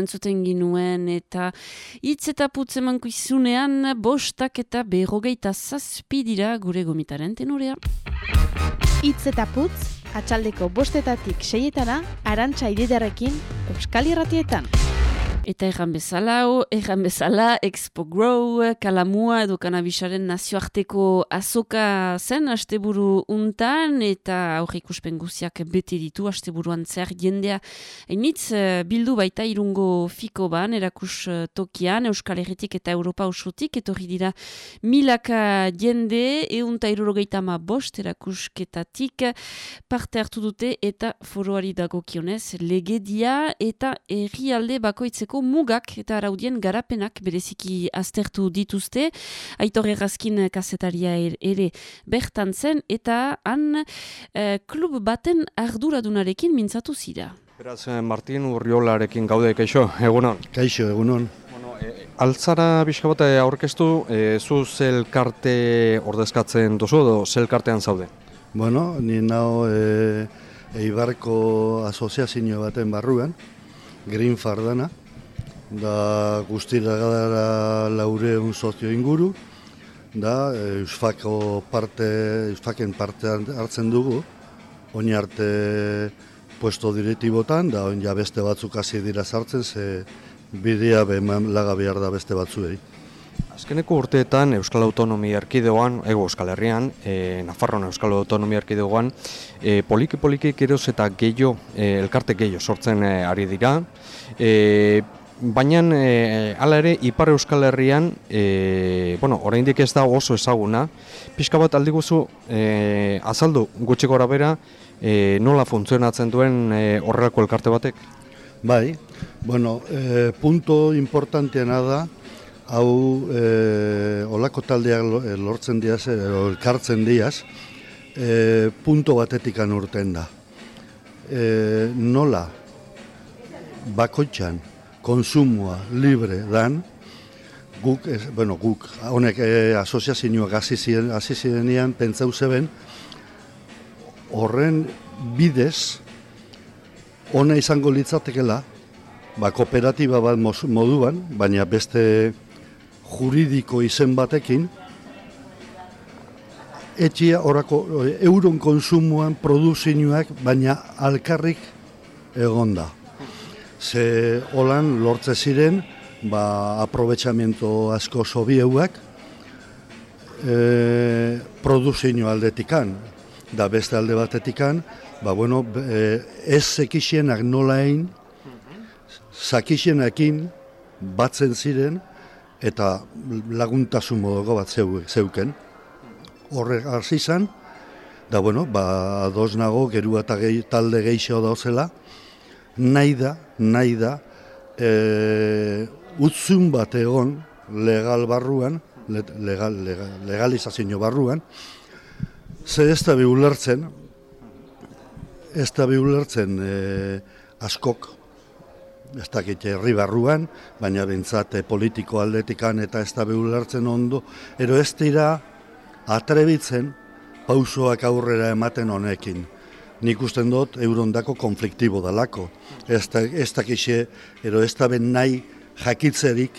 Entzuten ginuen eta hitz eta putz izunean bostak eta berrogeita zazpi dira gure gomitaren tenorea. Hitz eta putz, atxaldeko bostetatik seietana, arantxa ididarekin, Euskal Irratietan. Eta erran bezala, erran bezala, Expo Grow, Kalamua edo kanabisaren nazioarteko azoka zen asteburu untan, eta aurre ikuspen guziak bete ditu asteburuan zer jendea. Hainitz, eh, bildu baita irungo fiko ban, erakus eh, tokian, Euskal Herritik eta Europa osotik, etorri dira milaka jende, eunta irurogeita ma bost erakusketatik parte hartu dute eta foroari dagokionez legedia eta herrialde bakoitzeko mugak eta araudien garapenak bereziki aztertu dituzte. Aitor Errazkin kasetaria er- ere bertan zen eta han eh, klub baten arduradunarekin mintzatu zira. Beraz, eh, Martin Urriolarekin gaude, kaixo, egunon. Kaixo, egunon. Altzara pixka bat eh, aurkeztu, e, zu zelkarte ordezkatzen duzu edo zelkartean zaude? Bueno, ni nao e, Eibarko asoziazio baten barruan, Green Fardana, da guztira gara laureun sozio inguru, da Eusfako parte, Eusfaken parte hartzen dugu, oin arte puesto diretibotan, da oin ja beste batzuk hasi dira sartzen, ze bidea beman laga behar da beste batzuei. Azkeneko urteetan Euskal Autonomia Erkidegoan, ego Euskal Herrian, e, Nafarroan Euskal Autonomia Erkidegoan, e, poliki-poliki geroz eta gehiago, e, elkarte gehiago sortzen e, ari dira. E, Baina, e, hala ere, Ipar Euskal Herrian, e, bueno, oraindik ez da oso ezaguna, pixka bat aldi guzu, e, azaldu gutxi gora bera, e, nola funtzionatzen duen e, horrelako elkarte batek? Bai, bueno, e, punto importanteena da, hau e, olako taldeak lo- lortzen diaz, elkartzen diaz, e, punto batetik urten da. E, nola, bakoitxan, konsumoa libre dan, guk, ez, bueno, guk, honek e, asoziazioak hasi ziren, hasi zirenean pentsau zeben, horren bidez, ona izango litzatekela, ba, kooperatiba bat moduan, baina beste juridiko izen batekin, etxia orako euron konsumoan produzioak, baina alkarrik egonda. Ze holan lortze ziren, ba, aprobetxamento asko sobieuak, e, produzio aldetikan, da beste alde batetikan, ba, bueno, e, ez zekixenak nola egin, zakixenekin batzen ziren, eta laguntasun modoko bat zeu, zeuken. Horrek hasi izan, da bueno, ba, ados nago, gerua eta gehi, talde geixo dauzela, nahi da, nahi da, e, utzun bat egon legal barruan, le- legal, legal, legalizazio barruan, ze ez da ulertzen, ez da ulertzen e, askok, ez dakit herri barruan, baina bintzat politiko aldetikan eta ez da ulertzen ondo, ero ez dira atrebitzen pausoak aurrera ematen honekin. Nik usten dut eurondako konfliktibo dalako. Ez, da, ez dakixe, ero ez da ben nahi jakitzerik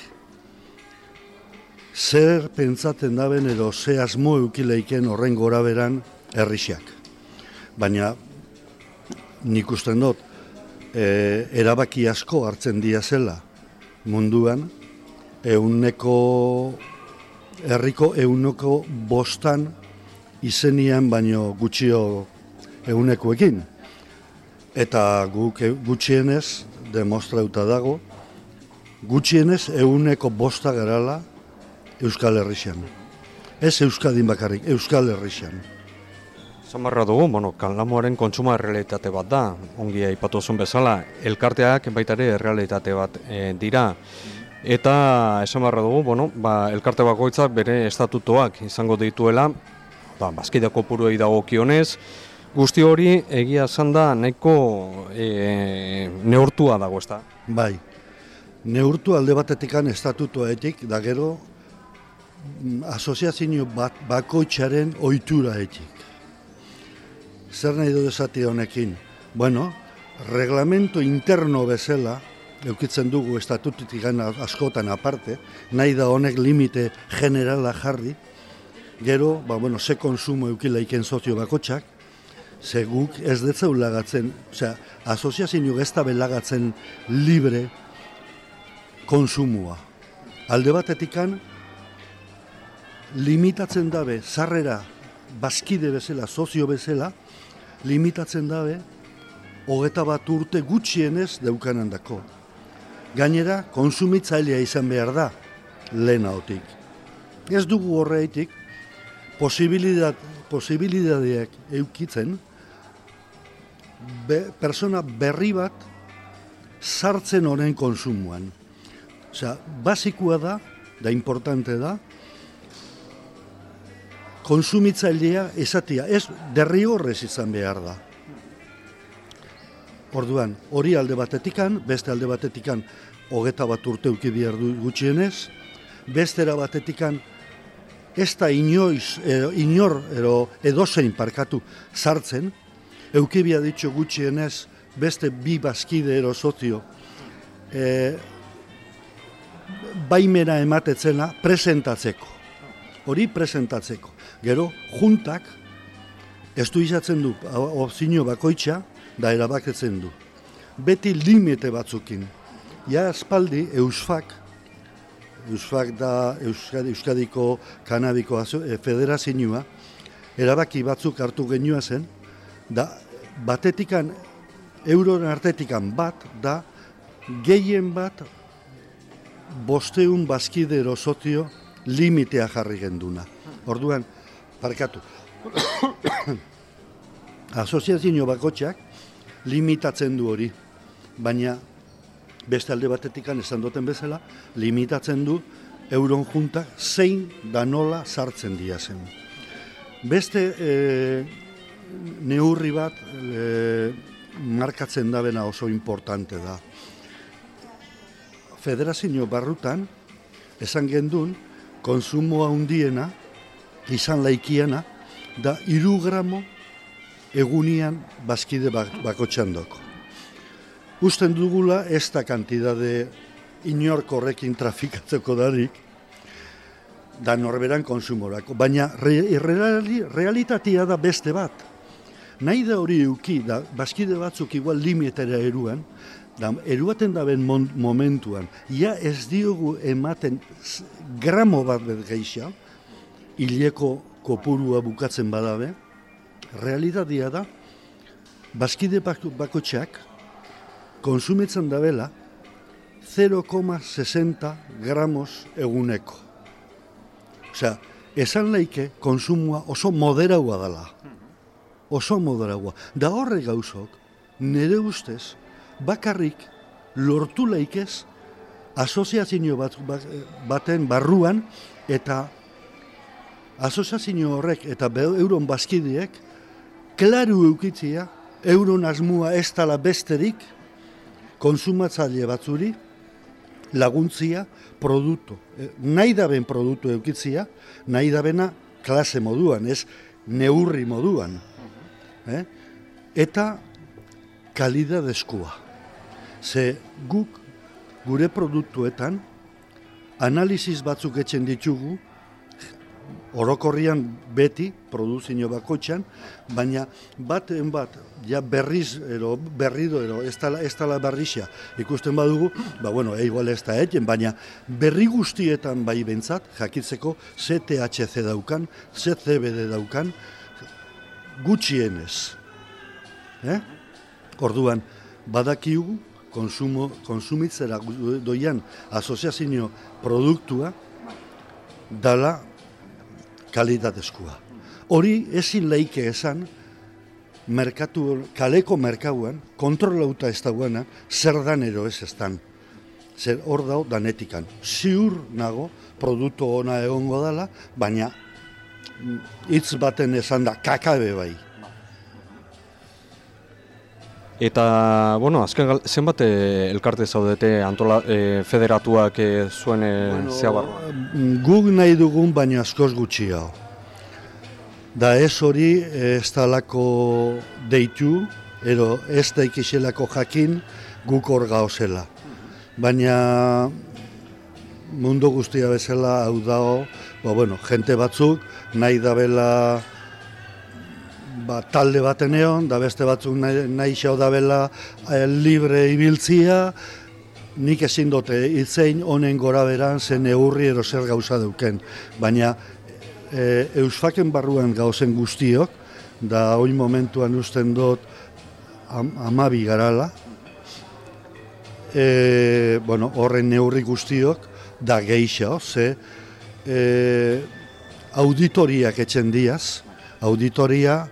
zer pentsaten daben edo ze asmo eukileiken horren gora beran herrixak. Baina nik usten dut e, erabaki asko hartzen dia zela munduan, euneko herriko euneko bostan izenian baino gutxio eunekoekin. Eta guk e- gutxienez demostrauta dago, gutxienez euneko bosta garala Euskal Herrixan. Ez Euskadin bakarrik, Euskal Herrixan. Zamarra dugu, bueno, kanlamoaren kontsuma errealitate bat da, ongi aipatu zuen bezala, elkarteak baita ere errealitate bat e, dira. Eta esan barra dugu, bueno, ba, elkarte bakoitzak bere estatutoak izango dituela, ba, bazkide kopuruei dagokionez, guzti hori egia esan da nahiko e, neurtua dago, ez da? Bai, neurtu alde batetikan estatutoetik, da gero mm, asoziazio bat bakoitzaren ohitura etik. Zer nahi du esati honekin? Bueno, reglamento interno bezala, eukitzen dugu estatututik askotan aparte, nahi da honek limite generala jarri, gero, ba, bueno, ze konsumo eukileiken sozio bakotxak, ze guk ez detzeu lagatzen, osea, asoziazio ez da belagatzen libre konsumoa. Alde batetikan, limitatzen dabe, sarrera, bazkide bezala, sozio bezala, limitatzen dabe, hogeta bat urte gutxienez daukanan dako. Gainera, konsumitzailea izan behar da, lehenaotik. Ez dugu horreitik, posibilidat, posibilidadeak eukitzen, be, persona berri bat sartzen honen konsumoan. Osea, basikoa da, da importante da, konsumitzailea esatia, ez derrigorrez izan behar da. Orduan, hori alde batetikan, beste alde batetikan, hogeta bat urte uki behar du gutxienez, bestera batetikan, ez da inoiz, edo, inor, edo edozein parkatu sartzen, eukibia ditxo gutxienez, beste bi bazkide ero sozio, e, baimena ematetzena presentatzeko. Hori presentatzeko. Gero, juntak, ez du izatzen du, opzio bakoitza, da erabaketzen du. Beti limite batzukin. Ja aspaldi, eusfak, Eusfak da Euskadi, Euskadiko kanabiko federazioa, erabaki batzuk hartu genioa zen, da batetikan, euron artetikan bat, da gehien bat bosteun bazkide erosotio limitea jarri genduna. Orduan, parkatu, asoziazio bakotxak limitatzen du hori, baina beste alde batetik esan duten bezala, limitatzen du euron juntak zein da nola sartzen dira zen. Beste e, neurri bat e, markatzen dabena oso importante da. Federazio barrutan, esan gendun, konsumoa handiena, izan laikiena, da iru gramo egunian bazkide bak bakotxan doko. Usten dugula ez da kantidade inork horrekin trafikatzeko darik, da norberan konsumorako. Baina re, reali, realitatea da beste bat. Nahi da hori euki, da bazkide batzuk igual limitera eruan, da eruaten daben mon, momentuan, ja ez diogu ematen gramo bat bet geixa, hileko kopurua bukatzen badabe, realitatea da, bazkide bako- bakotxeak konsumitzen dabela 0,60 gramos eguneko. Osea, esan laike konsumua oso moderaua dela. Oso moderaua. Da horre gauzok, nire ustez, bakarrik lortu laikez asoziazio bat, bat- baten barruan eta asoziazio horrek eta be- euron bazkideek klaru eukitzia euron asmua ez dala besterik konsumatzaile batzuri laguntzia produktu. Eh, nahi daben produktu eukitzia, nahi dabena klase moduan, ez neurri moduan. Eh? Eta kalidadezkoa. Ze guk gure produktuetan analiziz batzuk etxen ditugu, orokorrian beti, produzio bakoitxan, baina baten bat, ja berriz, ero, berrido, ero, ez tala, ez tala berrixa, ikusten badugu, ba bueno, e, igual ez da eten, baina berri guztietan bai bentzat, jakitzeko, ze THC daukan, ze CBD daukan, gutxienez. Eh? Orduan, badakigu, konsumo, konsumitzera doian asoziazio produktua, dala kalitatezkoa. Hori ezin leike esan, merkatu, kaleko merkauan, kontrolauta ez dagoena, zer dan ero ez estan. Zer hor dao danetikan. Ziur nago, produktu ona egongo dala, baina hitz baten esan da kakabe bai. Eta, bueno, azken gal, zenbat elkarte zaudete antola, eh, federatuak eh, zuen eh, Bueno, zea barruan? Mm, Guk nahi dugun, baina askoz gutxiago. Da ez hori ez talako deitu, ero ez da ikiselako jakin guk hor gauzela. Baina mundu guztia bezala hau dago, ba, bueno, jente batzuk nahi dabela ba, talde baten egon, da beste batzuk nahi, nahi xau dabela eh, libre ibiltzia, nik ezin dute hitzein honen gora beran zen neurri ero zer gauza duken. Baina e, eusfaken barruan gauzen guztiok, da oin momentuan usten dut am, amabi garala, e, bueno, horren neurri guztiok, da geixa, ze e, auditoriak etxen diaz, auditoria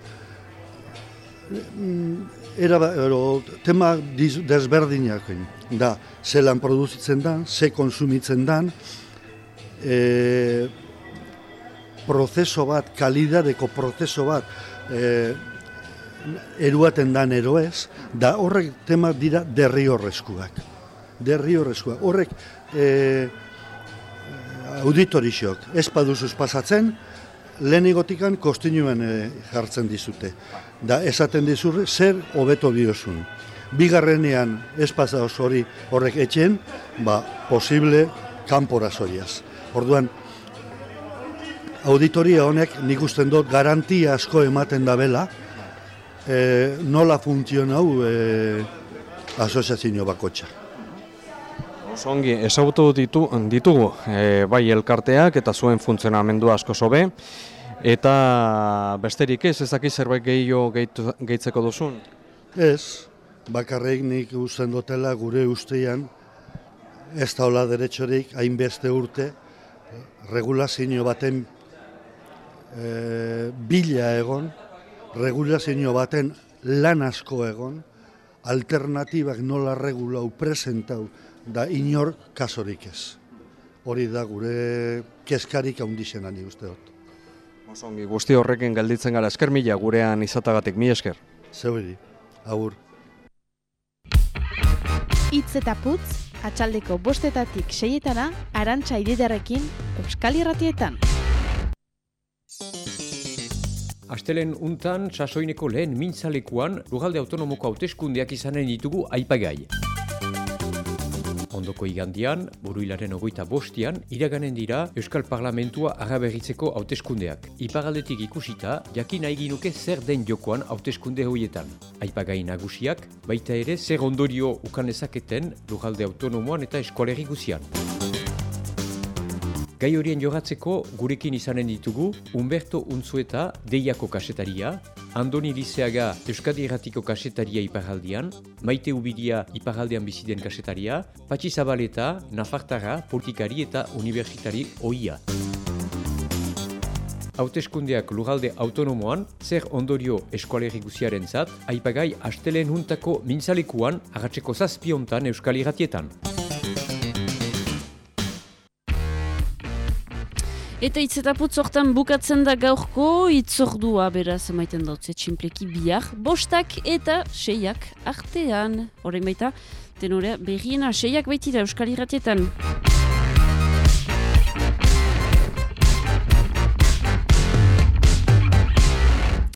mm, era, ero, tema diz, desberdinak da, zelan produzitzen dan, ze konsumitzen dan, e, prozeso bat, kalidadeko prozeso bat, e, eruaten dan eroez, da horrek tema dira derri horrezkuak. Derri horrezkuak. Horrek e, auditorixok, ez paduzuz pasatzen, lehenigotikan kostinuen e, jartzen dizute. Da esaten dizurre, zer hobeto diozun. Bigarrenean ez pasaoz hori horrek etxen, ba, posible kanpora zoiaz. Orduan, auditoria honek nik usten dut garantia asko ematen dabela, e, nola funtzionau e, asoziazio bakotxa. Ongi, ezagutu ditu, ditugu e, bai elkarteak eta zuen funtzionamendua asko sobe, eta besterik ez, ez dakit zerbait gehiago gehitzeko duzun? Ez, bakarrik nik usten dutela gure ustean, ez daula deretxorik hainbeste urte, regulazio baten e, bila egon, regulazio baten lan asko egon, alternatibak nola regulau presentau, da inor kasorik ez. Hori da gure kezkarik haundixena ni uste dut. Osongi, guzti horrekin gelditzen gara esker mila gurean izatagatik, mi esker. Zeuri, agur. Itz eta putz, atxaldeko bostetatik seietana, arantxa ididarekin, Euskal Irratietan. Astelen untan, sasoineko lehen mintzalekuan, lugalde autonomoko hauteskundeak izanen ditugu aipagai. Ondoko igandian, buruilaren ogoita bostian, iraganen dira Euskal Parlamentua araberritzeko hauteskundeak. Iparaldetik ikusita, jakin nahi zer den jokoan hauteskunde hoietan. Aipagai nagusiak, baita ere zer ondorio ukan ezaketen lugalde autonomoan eta eskualerri guzian. Gai horien jogatzeko gurekin izanen ditugu Umberto Unzueta Deiako kasetaria, Andoni Lizeaga Euskadi Erratiko kasetaria iparaldian, Maite Ubidia iparaldean biziden kasetaria, Patxi Zabaleta, Nafartara, politikari eta universitari oia. Hauteskundeak lugalde autonomoan, zer ondorio eskualerri guziaren zat, aipagai astelen huntako mintzalekuan agatzeko zazpiontan Euskal Irratietan. Eta itzetaputz hortan bukatzen da gaurko, itzordua beraz emaiten dautze txinpleki bihar, bostak eta seiak artean. Horrein baita, tenorea berriena seiak baitira Euskal Irratietan.